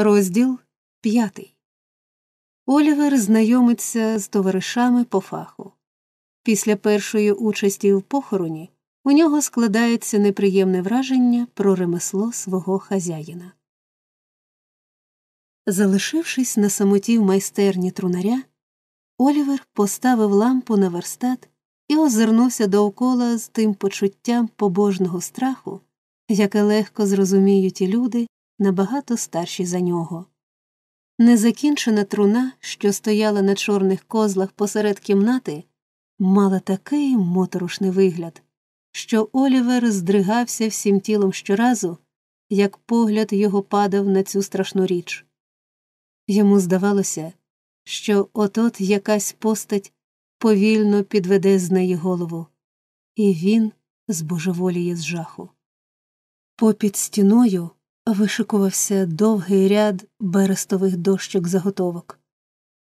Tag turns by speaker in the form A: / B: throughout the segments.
A: Розділ п'ятий. Олівер знайомиться з товаришами по фаху. Після першої участі в похороні у нього складається неприємне враження про ремесло свого хазяїна. Залишившись на самоті в майстерні трунаря, Олівер поставив лампу на верстат і озирнувся довкола з тим почуттям побожного страху, яке легко зрозуміють і люди набагато старші за нього. Незакінчена труна, що стояла на чорних козлах посеред кімнати, мала такий моторошний вигляд, що Олівер здригався всім тілом щоразу, як погляд його падав на цю страшну річ. Йому здавалося, що от-от якась постать повільно підведе з неї голову, і він збожеволіє з жаху. Попід стіною вишикувався довгий ряд берестових дощок заготовок.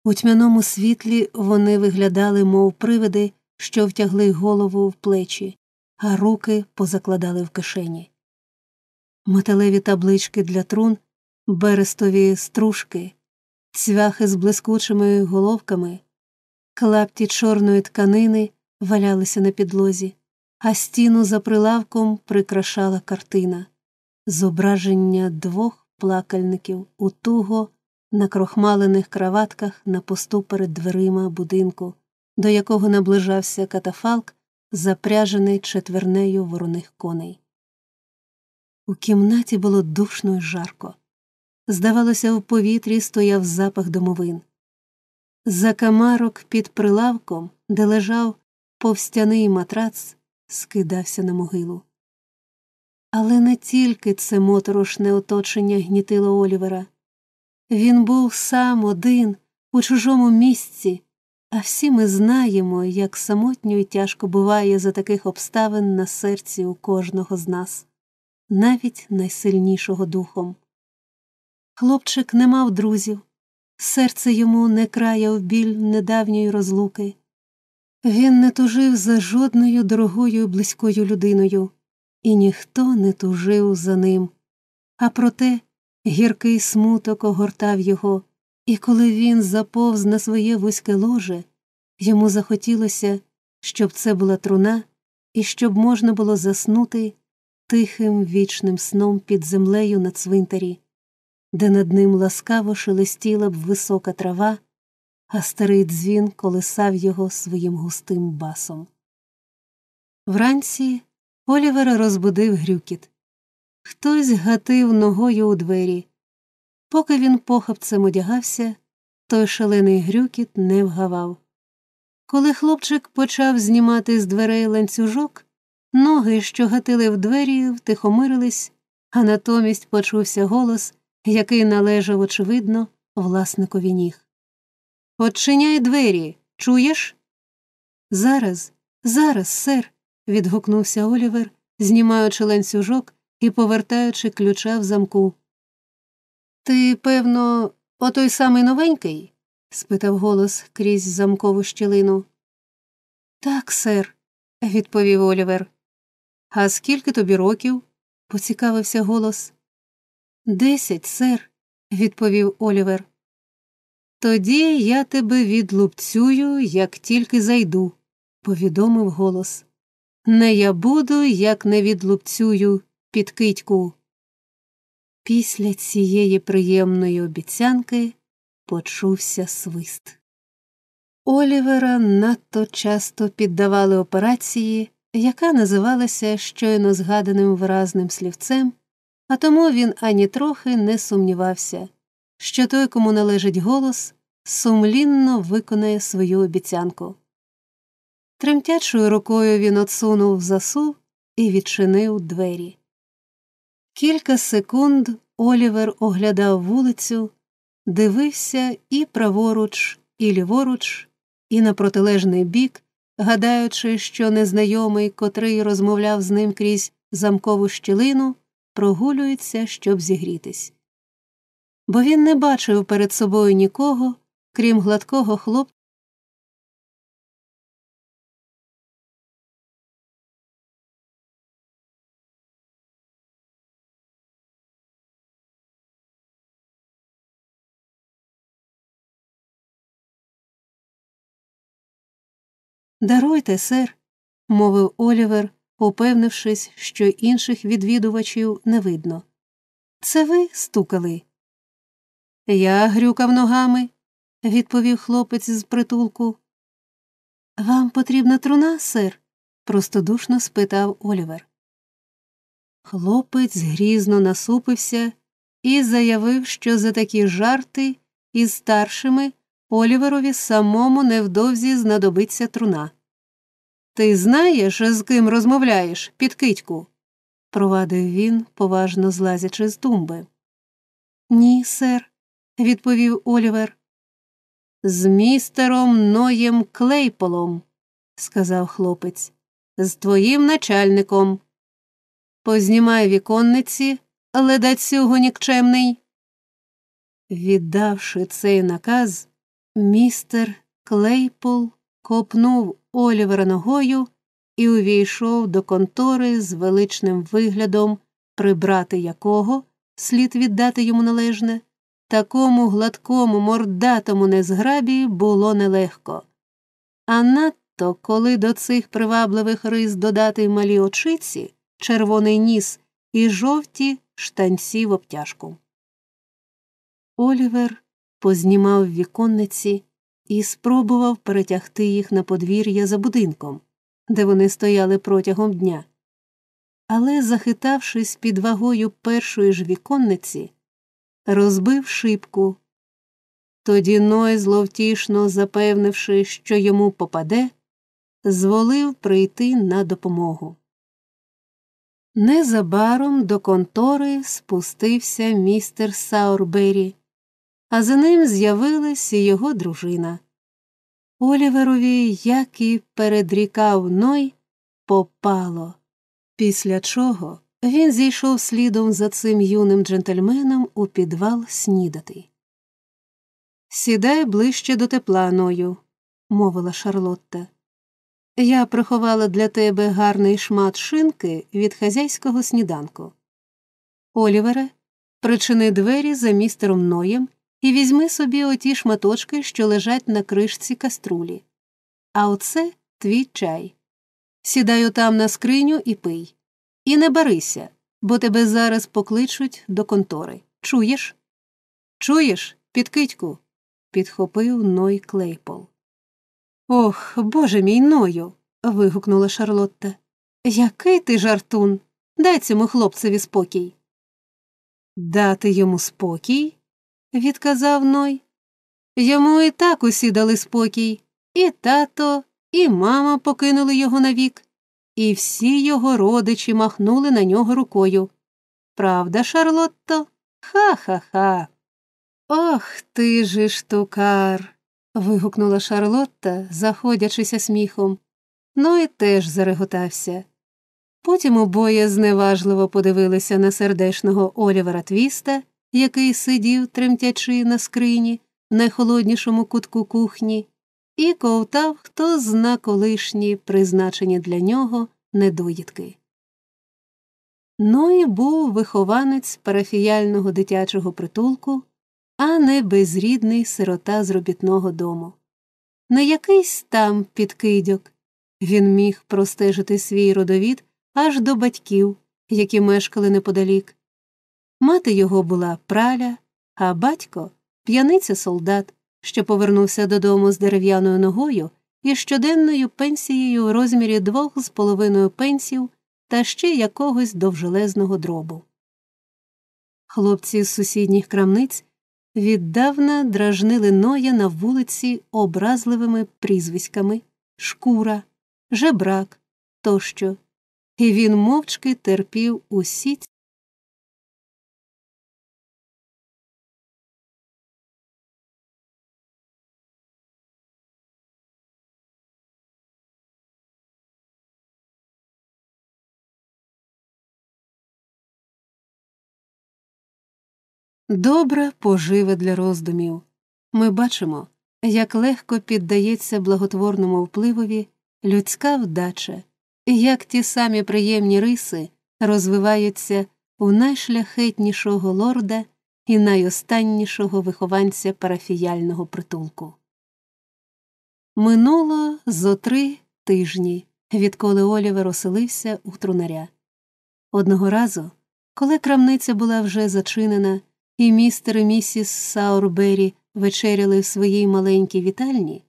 A: У тьмяному світлі вони виглядали, мов привиди, що втягли голову в плечі, а руки позакладали в кишені. Металеві таблички для трун, берестові стружки, цвяхи з блискучими головками, клапті чорної тканини валялися на підлозі, а стіну за прилавком прикрашала картина зображення двох плакальників у туго накрохмалених краватках на посту перед дверима будинку, до якого наближався катафалк, запряжений четвернею вороних коней. У кімнаті було душно й жарко. Здавалося, в повітрі стояв запах домовин. За камарок під прилавком, де лежав повстяний матрац, скидався на могилу. Але не тільки це моторошне оточення гнітило Олівера. Він був сам один у чужому місці, а всі ми знаємо, як самотньо і тяжко буває за таких обставин на серці у кожного з нас, навіть найсильнішого духом. Хлопчик не мав друзів, серце йому не краяв біль недавньої розлуки. Він не тужив за жодною дорогою близькою людиною і ніхто не тужив за ним. А проте гіркий смуток огортав його, і коли він заповз на своє вузьке ложе, йому захотілося, щоб це була труна, і щоб можна було заснути тихим вічним сном під землею на цвинтарі, де над ним ласкаво шелестіла б висока трава, а старий дзвін колисав його своїм густим басом. Вранці Олівера розбудив грюкіт. Хтось гатив ногою у двері. Поки він похапцем одягався, той шалений грюкіт не вгавав. Коли хлопчик почав знімати з дверей ланцюжок, ноги, що гатили в двері, втихомирились, а натомість почувся голос, який належав, очевидно, власникові ніг. Отчиняй двері, чуєш? Зараз, зараз, сер відгукнувся Олівер, знімаючи ланцюжок і повертаючи ключа в замку. Ти, певно, отой самий новенький? спитав голос крізь замкову щілину. Так, сер, відповів Олівер. А скільки тобі років? поцікавився голос. Десять, сер, відповів Олівер. Тоді я тебе відлупцюю, як тільки зайду, повідомив голос. Не я буду, як не відлупцюю під китьку. Після цієї приємної обіцянки почувся свист. Олівера надто часто піддавали операції, яка називалася щойно згаданим виразним слівцем, а тому він ані трохи не сумнівався, що той, кому належить голос, сумлінно виконає свою обіцянку. Тремтячою рукою він отсунув засув і відчинив двері. Кілька секунд Олівер оглядав вулицю, дивився і праворуч, і ліворуч, і на протилежний бік, гадаючи, що незнайомий, котрий розмовляв з ним крізь замкову щілину, прогулюється, щоб зігрітись. Бо він не бачив перед собою нікого, крім гладкого хлопця. Даруйте, сер, мовив Олівер, упевнившись, що інших відвідувачів не видно. Це ви стукали? Я грюкав ногами, відповів хлопець з притулку. Вам потрібна труна, сер? простодушно спитав Олівер. Хлопець грізно насупився і заявив, що за такі жарти із старшими Оліверові самому невдовзі знадобиться труна. Ти знаєш, з ким розмовляєш, підкидьку? провадив він, поважно злазячи з тумби. Ні, сер, відповів Олівер. З містером Ноєм Клейполом, сказав хлопець, з твоїм начальником. Познімай віконниці, ледацюго нікчемний. Віддавши цей наказ, містер Клейпол копнув Олівера ногою і увійшов до контори з величним виглядом, прибрати якого слід віддати йому належне, такому гладкому, мордатому незграбі було нелегко. А надто, коли до цих привабливих рис додати малі очиці, червоний ніс і жовті штанці в обтяжку. Олівер познімав віконниці і спробував перетягти їх на подвір'я за будинком, де вони стояли протягом дня. Але, захитавшись під вагою першої ж віконниці, розбив шибку. Тоді Ной, зловтішно запевнивши, що йому попаде, зволив прийти на допомогу. Незабаром до контори спустився містер Саурбері, а за ним з'явилась і його дружина. Оліверові, як і передрікав Ной, попало, після чого він зійшов слідом за цим юним джентльменом у підвал снідати. Сідай ближче до тепла, Ною, мовила Шарлотта. Я приховала для тебе гарний шмат шинки від хазяйського сніданку. Олівере, причини двері за містером Ноєм і візьми собі оті шматочки, що лежать на кришці каструлі. А оце твій чай. Сідай отам на скриню і пий. І не барися, бо тебе зараз покличуть до контори. Чуєш? Чуєш, підкидьку? підхопив Ной Клейпол. Ох, боже мій ною. вигукнула Шарлотта. Який ти жартун? Дай цьому хлопцеві спокій. Дати йому спокій? Відказав Ной. Йому і так усі дали спокій, і тато, і мама покинули його навік, і всі його родичі махнули на нього рукою. Правда, Шарлотто? Ха ха ха. Ох ти же штукар. вигукнула Шарлотта, заходячися сміхом. Ной теж зареготався. Потім обоє зневажливо подивилися на сердешного Олівера Твіста який сидів, тремтячи на скрині в найхолоднішому кутку кухні, і ковтав, хто зна колишні, призначені для нього недоїдки. Ной був вихованець парафіяльного дитячого притулку, а не безрідний сирота з робітного дому. Не якийсь там підкидьок. Він міг простежити свій родовід аж до батьків, які мешкали неподалік, Мати його була праля, а батько п'яниця солдат, що повернувся додому з дерев'яною ногою і щоденною пенсією у розмірі двох з половиною пенсів та ще якогось довжелезного дробу. Хлопці з сусідніх крамниць віддавна дражнили Ноя на вулиці образливими прізвиськами шкура, жебрак тощо, і він мовчки терпів усі Добра пожива для роздумів. Ми бачимо, як легко піддається благотворному впливові людська вдача, як ті самі приємні риси розвиваються у найшляхетнішого лорда і найостаннішого вихованця парафіяльного притулку. Минуло зо три тижні, відколи Олівер оселився у трунаря. Одного разу, коли крамниця була вже зачинена, і містер і місіс Саурбері вечеряли в своїй маленькій вітальні,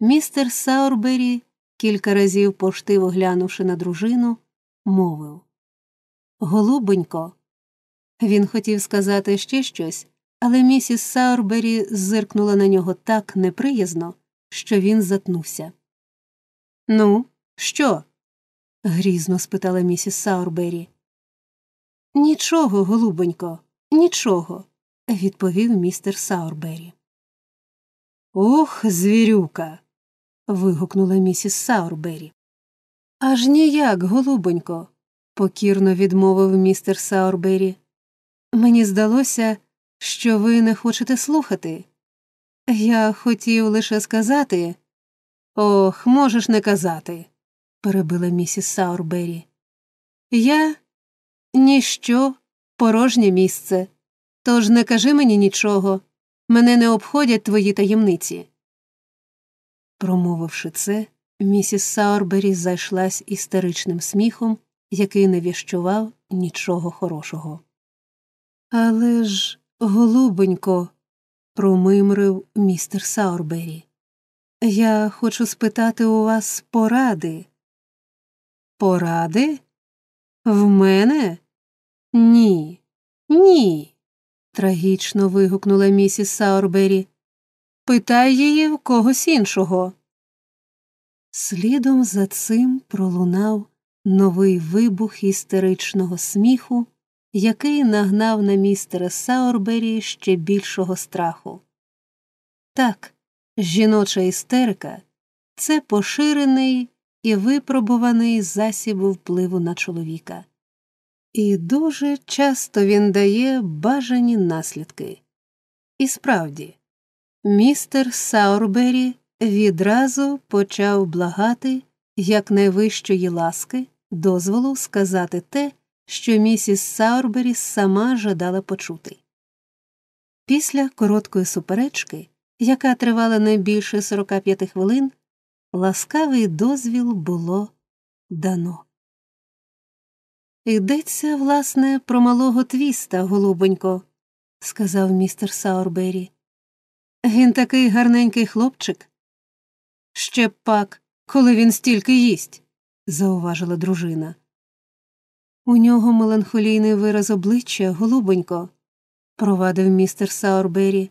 A: містер Саурбері, кілька разів поштиво глянувши на дружину, мовив Голубонько. Він хотів сказати ще щось, але місіс Саурбері зиркнула на нього так неприязно, що він затнувся. Ну, що? грізно спитала місіс Саурбері. Нічого, голубонько, нічого, відповів містер Саурбері. Ох, звірюка. вигукнула місіс Саурбері. Аж ніяк, голубонько, покірно відмовив містер Саурбері. Мені здалося, що ви не хочете слухати. Я хотів лише сказати. Ох, можеш не казати, перебила місіс Саурбері. Я ніщо, порожнє місце. Тож не кажи мені нічого, мене не обходять твої таємниці. Промовивши це, місіс Саурбері зайшлась істеричним сміхом, який не віщував нічого хорошого. Але ж, голубонько, промимрив містер Саурбері, я хочу спитати у вас поради. Поради? В мене? Ні, ні. трагічно вигукнула місіс Саурбері. Питай її в когось іншого. Слідом за цим пролунав новий вибух істеричного сміху, який нагнав на містера Саурбері ще більшого страху. Так, жіноча істерика це поширений і випробуваний засіб впливу на чоловіка. І дуже часто він дає бажані наслідки. І справді, містер Саурбері відразу почав благати якнайвищої ласки дозволу сказати те, що місіс Саурбері сама жадала почути. Після короткої суперечки, яка тривала не більше 45 хвилин, ласкавий дозвіл було дано. Йдеться, власне, про малого твіста, голубонько, сказав містер Саурбері. Він такий гарненький хлопчик. Ще пак, коли він стільки їсть, зауважила дружина. У нього меланхолійний вираз обличчя, голубонько, провадив містер Саурбері.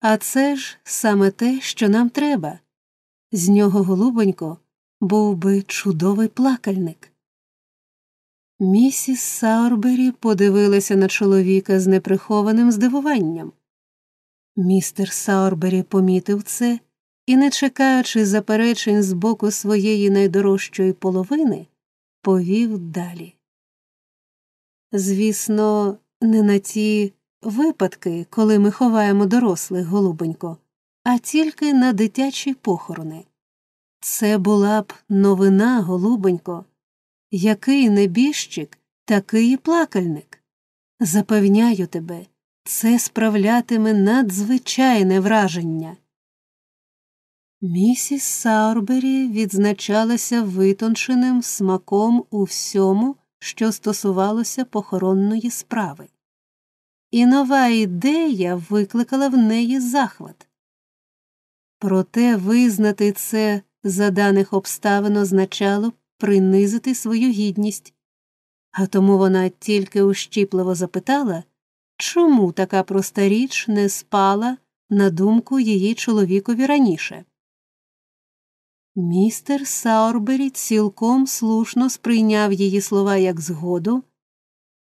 A: А це ж саме те, що нам треба. З нього, голубонько, був би чудовий плакальник. Місіс Саурбері подивилася на чоловіка з неприхованим здивуванням. Містер Саурбері помітив це і, не чекаючи заперечень з боку своєї найдорожчої половини, повів далі. Звісно, не на ті випадки, коли ми ховаємо дорослих, голубонько, а тільки на дитячі похорони. Це була б новина, голубонько, який небіжчик, такий і плакальник. Запевняю тебе, це справлятиме надзвичайне враження. Місіс Саурбері відзначалася витонченим смаком у всьому, що стосувалося похоронної справи. І нова ідея викликала в неї захват. Проте визнати це за даних обставин означало принизити свою гідність, а тому вона тільки ущіпливо запитала, чому така проста річ не спала на думку її чоловікові раніше. Містер Саурбері цілком слушно сприйняв її слова як згоду,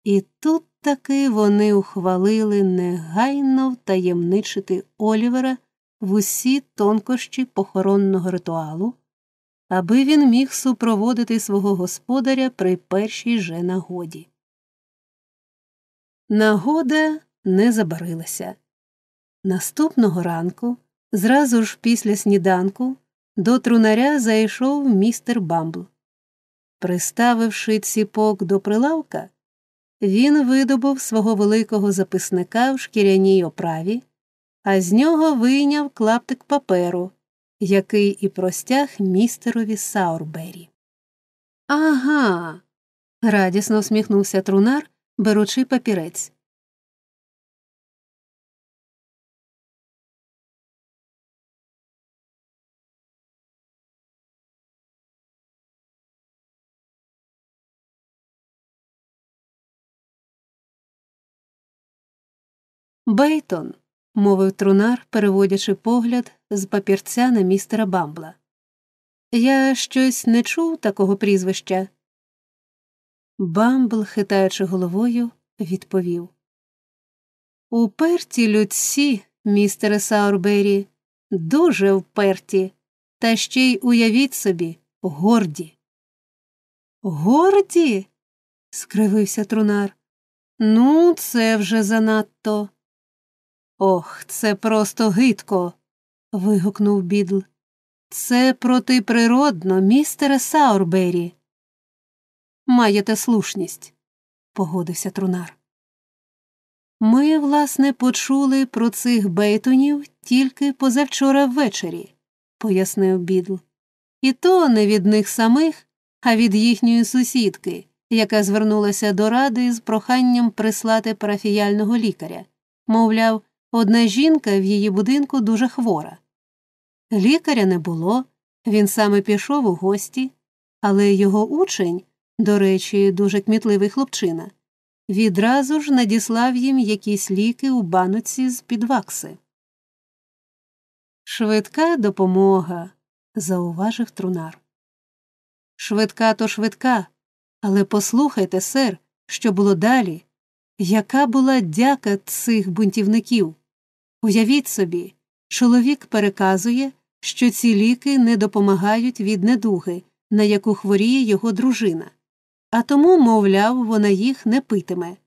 A: і тут таки вони ухвалили негайно втаємничити Олівера в усі тонкощі похоронного ритуалу, аби він міг супроводити свого господаря при першій же нагоді. Нагода не забарилася. Наступного ранку, зразу ж після сніданку, до трунаря зайшов містер Бамбл. Приставивши ціпок до прилавка, він видобув свого великого записника в шкіряній оправі, а з нього вийняв клаптик паперу який і простяг містерові Саурбері. Ага. радісно усміхнувся трунар, беручи папірець. Бейтон, мовив трунар, переводячи погляд з папірця на містера Бамбла. Я щось не чув такого прізвища. Бамбл, хитаючи головою, відповів Уперті людці, містере Саурбері, дуже вперті, та ще й уявіть собі, горді. Горді? скривився трунар. Ну, це вже занадто. Ох, це просто гидко. вигукнув бідл. Це протиприродно, містере Саурбері. Маєте слушність, погодився трунар. Ми, власне, почули про цих бейтонів тільки позавчора ввечері, пояснив бідл. І то не від них самих, а від їхньої сусідки, яка звернулася до ради з проханням прислати парафіяльного лікаря. Мовляв, одна жінка в її будинку дуже хвора. Лікаря не було, він саме пішов у гості, але його учень, до речі, дуже кмітливий хлопчина, відразу ж надіслав їм якісь ліки у баноці з під вакси. Швидка допомога, зауважив трунар. Швидка то швидка, але послухайте, сер, що було далі, яка була дяка цих бунтівників? Уявіть собі, чоловік переказує, що ці ліки не допомагають від недуги, на яку хворіє його дружина, а тому, мовляв, вона їх не питиме.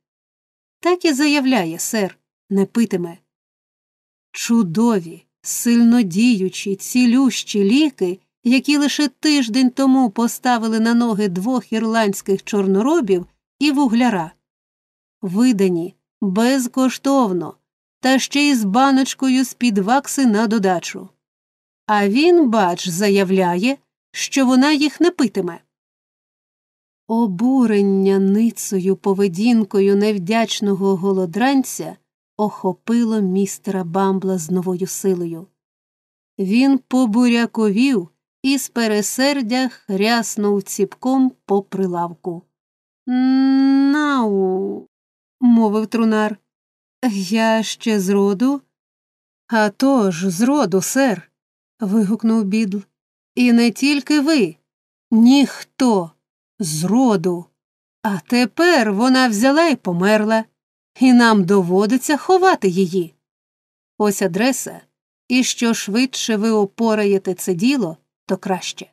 A: Так і заявляє, сер, не питиме. Чудові, сильнодіючі, цілющі ліки, які лише тиждень тому поставили на ноги двох ірландських чорноробів і вугляра, видані безкоштовно, та ще й з баночкою з під вакси на додачу. А він, бач, заявляє, що вона їх не питиме. Обурення ницею поведінкою невдячного голодранця охопило містера Бамбла з новою силою. Він побуряковів і з пересердя хряснув ціпком по прилавку. Нау, мовив трунар. Я ще зроду. «А тож, зроду, сер. вигукнув бідл. І не тільки ви, ніхто зроду. А тепер вона взяла і померла, і нам доводиться ховати її. Ось адреса, і що швидше ви опораєте це діло, то краще.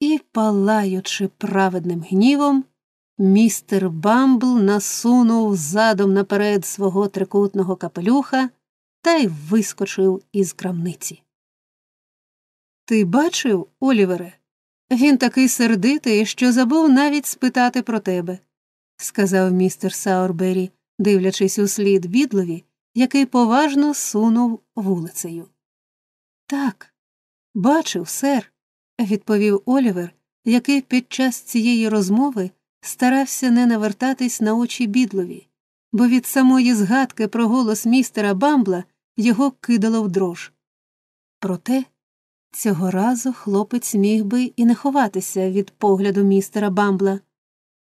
A: І, палаючи праведним гнівом, містер Бамбл насунув задом наперед свого трикутного капелюха та й вискочив із крамниці. Ти бачив, Олівере? Він такий сердитий, що забув навіть спитати про тебе, сказав містер Саурбері, дивлячись услід бідлові, який поважно сунув вулицею. Так, бачив, сер, відповів Олівер, який під час цієї розмови старався не навертатись на очі бідлові, бо від самої згадки про голос містера Бамбла його кидало в дрож. Проте цього разу хлопець міг би і не ховатися від погляду містера Бамбла,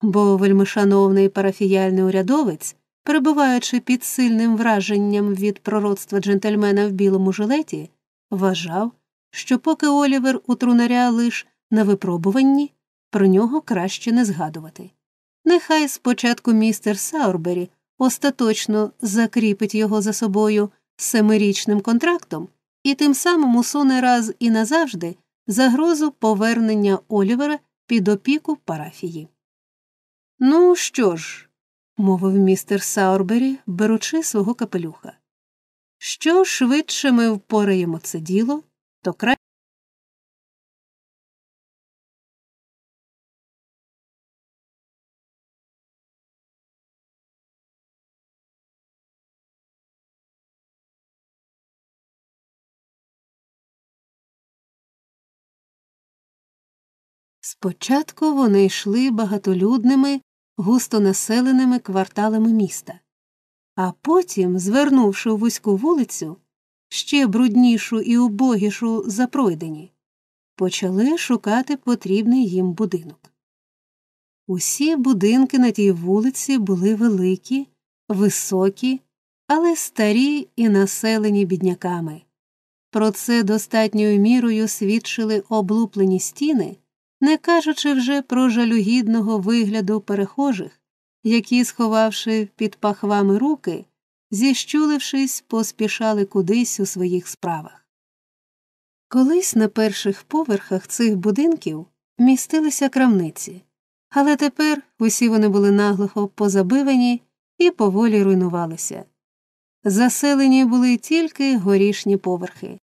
A: бо вельмишановний парафіяльний урядовець, перебуваючи під сильним враженням від пророцтва джентльмена в білому жилеті, вважав, що поки Олівер у трунаря лиш на випробуванні, про нього краще не згадувати. Нехай спочатку містер Саурбері остаточно закріпить його за собою семирічним контрактом і тим самим усуне раз і назавжди загрозу повернення Олівера під опіку парафії. Ну що ж, мовив містер Саурбері, беручи свого капелюха. Що швидше ми впораємо це діло, то краще. Спочатку вони йшли багатолюдними, густонаселеними кварталами міста, а потім, звернувши у вузьку вулицю, ще бруднішу і убогішу за пройдені, почали шукати потрібний їм будинок. Усі будинки на тій вулиці були великі, високі, але старі і населені бідняками. Про це достатньою мірою свідчили облуплені стіни, не кажучи вже про жалюгідного вигляду перехожих, які, сховавши під пахвами руки, зіщулившись, поспішали кудись у своїх справах. Колись на перших поверхах цих будинків містилися крамниці, але тепер усі вони були наглухо позабивані і поволі руйнувалися. Заселені були тільки горішні поверхи.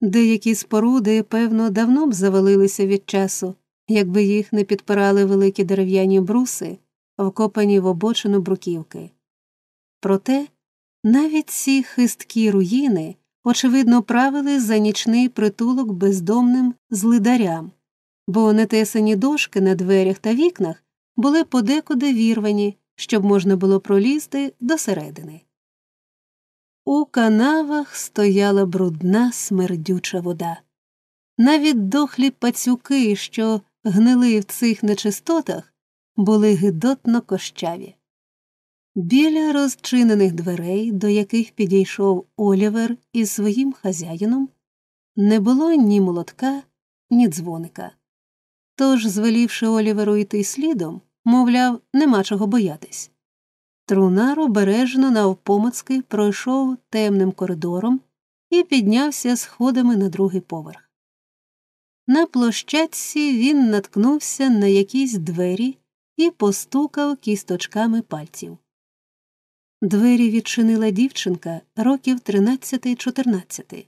A: Деякі споруди, певно, давно б завалилися від часу, якби їх не підпирали великі дерев'яні бруси, вкопані в обочину бруківки. Проте навіть ці хисткі руїни, очевидно, правили за нічний притулок бездомним злидарям, бо нетесані дошки на дверях та вікнах були подекуди вірвані, щоб можна було пролізти досередини. У канавах стояла брудна смердюча вода. Навіть дохлі пацюки, що гнили в цих нечистотах, були гидотно кощаві. Біля розчинених дверей, до яких підійшов Олівер із своїм хазяїном, не було ні молотка, ні дзвоника. Тож, звелівши Оліверу йти слідом, мовляв, нема чого боятись. Трунар обережно навпомацки пройшов темним коридором і піднявся сходами на другий поверх. На площадці він наткнувся на якісь двері і постукав кісточками пальців. Двері відчинила дівчинка років 13-14.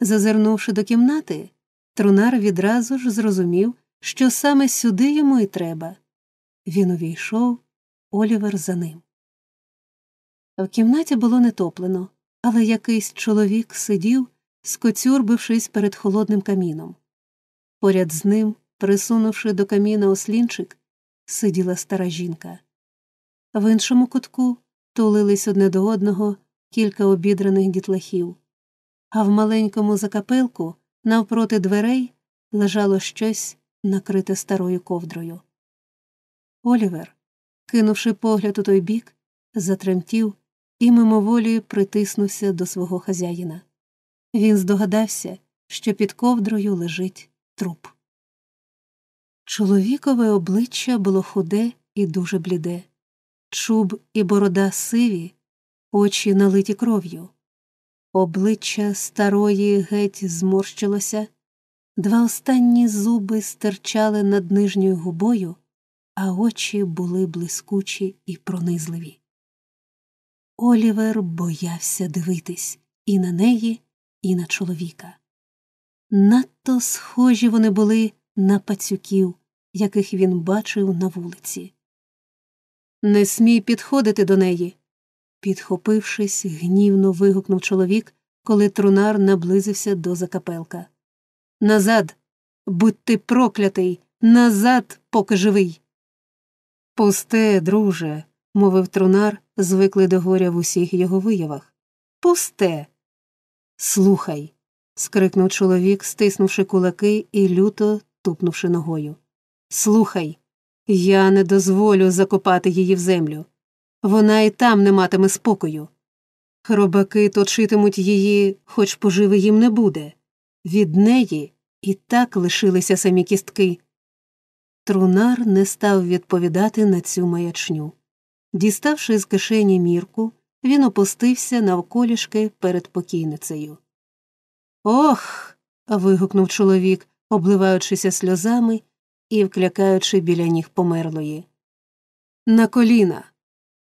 A: Зазирнувши до кімнати, трунар відразу ж зрозумів, що саме сюди йому і треба. Він увійшов, Олівер за ним. В кімнаті було нетоплено, але якийсь чоловік сидів, скоцюрбившись перед холодним каміном. Поряд з ним, присунувши до каміна ослінчик, сиділа стара жінка. В іншому кутку тулились одне до одного кілька обідраних дітлахів, а в маленькому закапелку, навпроти дверей, лежало щось, накрите старою ковдрою. Олівер, кинувши погляд у той бік, затремтів і мимоволі притиснувся до свого хазяїна. Він здогадався, що під ковдрою лежить труп. Чоловікове обличчя було худе і дуже бліде, чуб і борода сиві, очі налиті кров'ю. Обличчя старої геть зморщилося, два останні зуби стирчали над нижньою губою, а очі були блискучі і пронизливі. Олівер боявся дивитись і на неї, і на чоловіка. Надто схожі вони були на пацюків, яких він бачив на вулиці. Не смій підходити до неї. Підхопившись, гнівно вигукнув чоловік, коли трунар наблизився до закапелка. Назад, будь ти проклятий, назад, поки живий. Пусте, друже, мовив трунар, звиклий до горя в усіх його виявах. Пусте. Слухай. скрикнув чоловік, стиснувши кулаки і люто тупнувши ногою. Слухай, я не дозволю закопати її в землю. Вона і там не матиме спокою. Хробаки точитимуть її, хоч поживи їм не буде. Від неї і так лишилися самі кістки. Трунар не став відповідати на цю маячню. Діставши з кишені мірку, він опустився навколішки перед покійницею. Ох. вигукнув чоловік, обливаючися сльозами і вклякаючи біля ніг померлої. На коліна,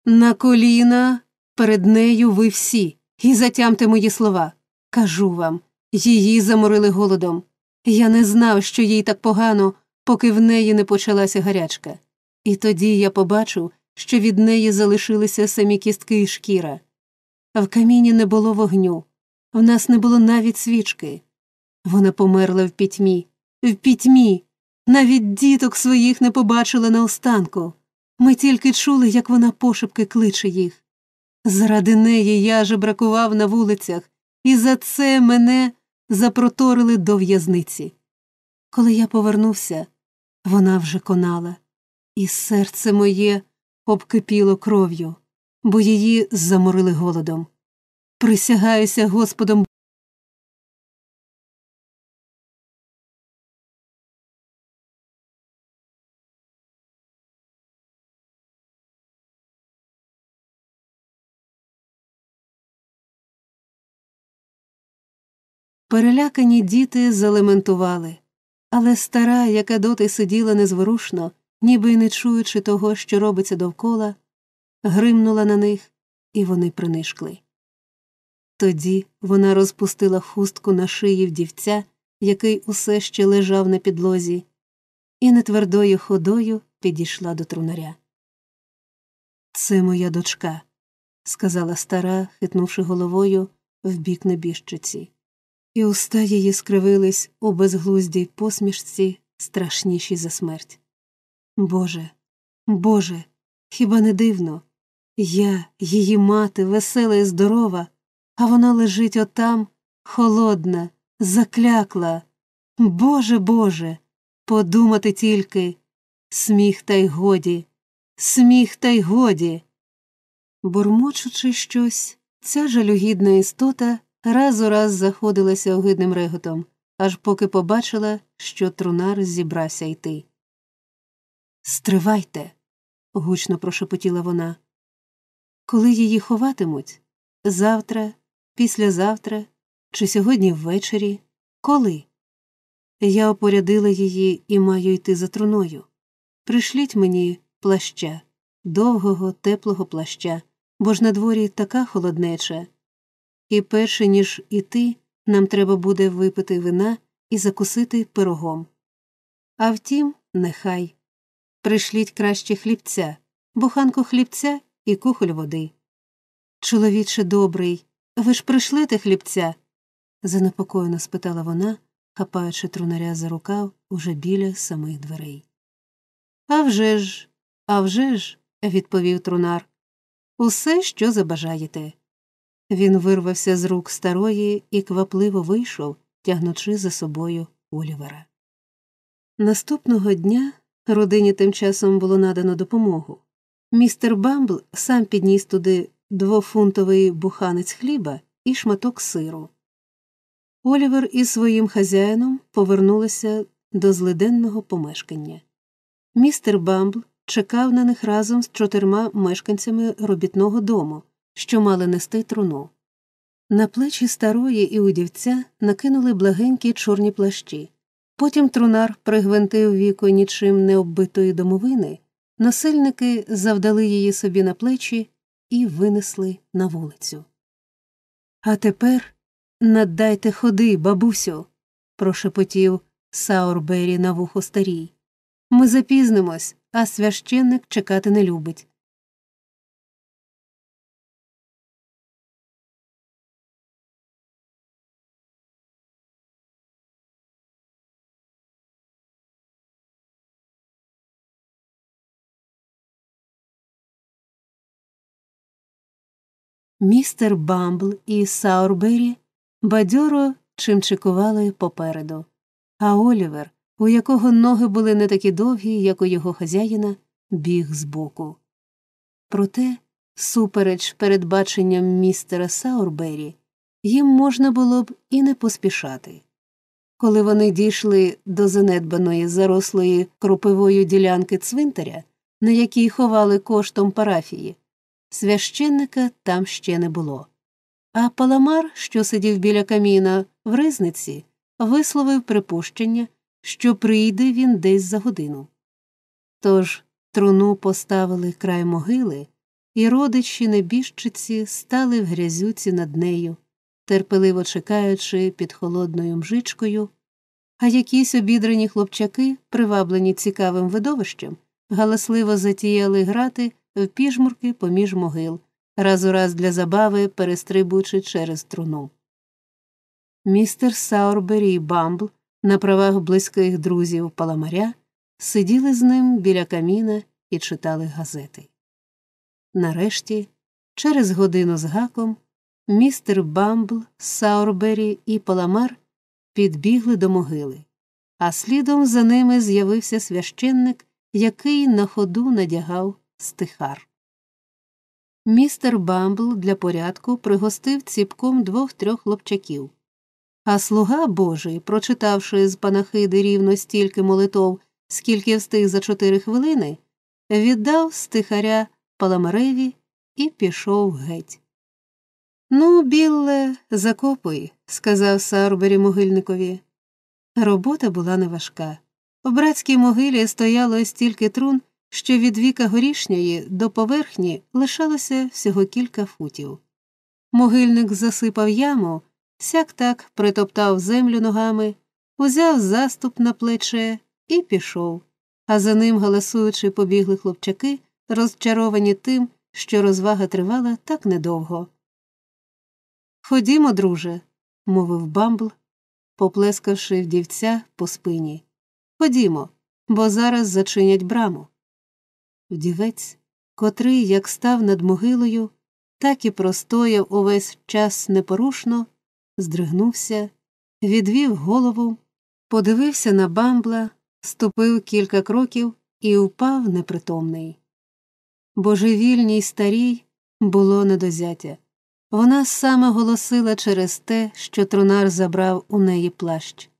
A: на коліна, перед нею ви всі, і затямте мої слова. Кажу вам, її заморили голодом. Я не знав, що їй так погано, поки в неї не почалася гарячка. І тоді я побачив, що від неї залишилися самі кістки і шкіра. В каміні не було вогню, в нас не було навіть свічки. Вона померла в пітьмі, в пітьмі. Навіть діток своїх не побачила наостанку. Ми тільки чули, як вона пошепки кличе їх. Заради неї я жебракував на вулицях, і за це мене запроторили до в'язниці. Коли я повернувся, вона вже конала, і серце моє обкипіло кров'ю, бо її заморили голодом. Присягаюся Господом. Перелякані діти залементували, але стара, яка доти сиділа незворушно, ніби й не чуючи того, що робиться довкола, гримнула на них, і вони принишкли. Тоді вона розпустила хустку на шиї вдівця, який усе ще лежав на підлозі, і нетвердою ходою підійшла до трунаря. Це моя дочка, сказала стара, хитнувши головою в бік небіжчиці і уста її скривились у безглуздій посмішці, страшнішій за смерть. Боже, Боже, хіба не дивно? Я, її мати, весела і здорова, а вона лежить отам, холодна, заклякла. Боже Боже, подумати тільки сміх та й годі, сміх та й годі. Бурмочучи щось, ця жалюгідна істота раз у раз заходилася огидним реготом, аж поки побачила, що трунар зібрався йти. Стривайте, гучно прошепотіла вона. Коли її ховатимуть? Завтра, післязавтра чи сьогодні ввечері? Коли? Я опорядила її і маю йти за труною. Пришліть мені плаща, довгого, теплого плаща, бо ж на дворі така холоднеча, і перше ніж іти, нам треба буде випити вина і закусити пирогом. А втім, нехай пришліть краще хлібця, буханку хлібця і кухоль води. Чоловіче добрий, ви ж пришлете хлібця? занепокоєно спитала вона, хапаючи трунаря за рукав уже біля самих дверей. «А вже ж, а вже ж», – відповів трунар, усе, що забажаєте. Він вирвався з рук старої і квапливо вийшов, тягнучи за собою Олівера. Наступного дня родині тим часом було надано допомогу. Містер Бамбл сам підніс туди двофунтовий буханець хліба і шматок сиру. Олівер із своїм хазяїном повернулися до злиденного помешкання. Містер Бамбл чекав на них разом з чотирма мешканцями робітного дому що мали нести труну. На плечі старої і удівця накинули благенькі чорні плащі. Потім трунар пригвинтив віко нічим не оббитої домовини, насильники завдали її собі на плечі і винесли на вулицю. А тепер наддайте ходи, бабусю, прошепотів Саурбері на вухо старій. Ми запізнимось, а священник чекати не любить. Містер Бамбл і Саурбері бадьоро чимчикували попереду, а Олівер, у якого ноги були не такі довгі, як у його хазяїна, біг збоку. Проте, супереч передбаченням містера Саурбері, їм можна було б і не поспішати. Коли вони дійшли до занедбаної зарослої кропивою ділянки цвинтаря, на якій ховали коштом парафії, Священника там ще не було. А паламар, що сидів біля каміна в ризниці, висловив припущення, що прийде він десь за годину. Тож труну поставили край могили, і родичі небіжчиці стали в грязюці над нею, терпеливо чекаючи під холодною мжичкою, а якісь обідрані хлопчаки, приваблені цікавим видовищем, галасливо затіяли грати в піжмурки поміж могил, раз у раз для забави перестрибуючи через труну. Містер Саурбері і Бамбл на правах близьких друзів Паламаря, сиділи з ним біля каміна і читали газети. Нарешті, через годину з гаком, містер Бамбл, Саурбері і Паламар підбігли до могили, а слідом за ними з'явився священник, який на ходу надягав стихар. Містер Бамбл для порядку пригостив ціпком двох-трьох хлопчаків. А слуга Божий, прочитавши з панахиди рівно стільки молитов, скільки встиг за чотири хвилини, віддав стихаря Паламареві і пішов геть. Ну, Білле, закопуй, сказав Сарбері могильникові. Робота була неважка. В братській могилі стояло стільки трун, що від віка горішньої до поверхні лишалося всього кілька футів. Могильник засипав яму, сяк так притоптав землю ногами, узяв заступ на плече і пішов, а за ним, галасуючи, побігли хлопчаки, розчаровані тим, що розвага тривала так недовго. Ходімо, друже, мовив Бамбл, поплескавши вдівця по спині. Ходімо, бо зараз зачинять браму. Вдівець, котрий як став над могилою, так і простояв увесь час непорушно, здригнувся, відвів голову, подивився на бамбла, ступив кілька кроків і упав непритомний. Божевільній старій було недозяття. Вона саме голосила через те, що трунар забрав у неї плащ.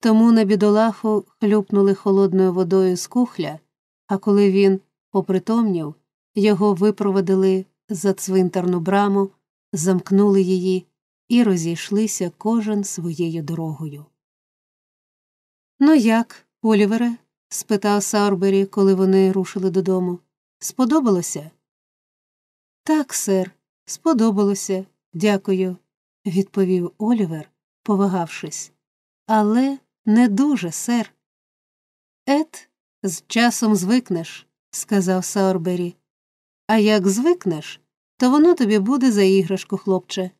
A: Тому на бідолаху хлюпнули холодною водою з кухля, а коли він опритомнів, його випроводили за цвинтарну браму, замкнули її і розійшлися кожен своєю дорогою. Ну, як, Олівере? спитав Саурбері, коли вони рушили додому. Сподобалося? Так, сер, сподобалося, дякую, відповів Олівер, повагавшись. Але не дуже, сер. Ет, з часом звикнеш, сказав Саурбері. А як звикнеш, то воно тобі буде за іграшку, хлопче.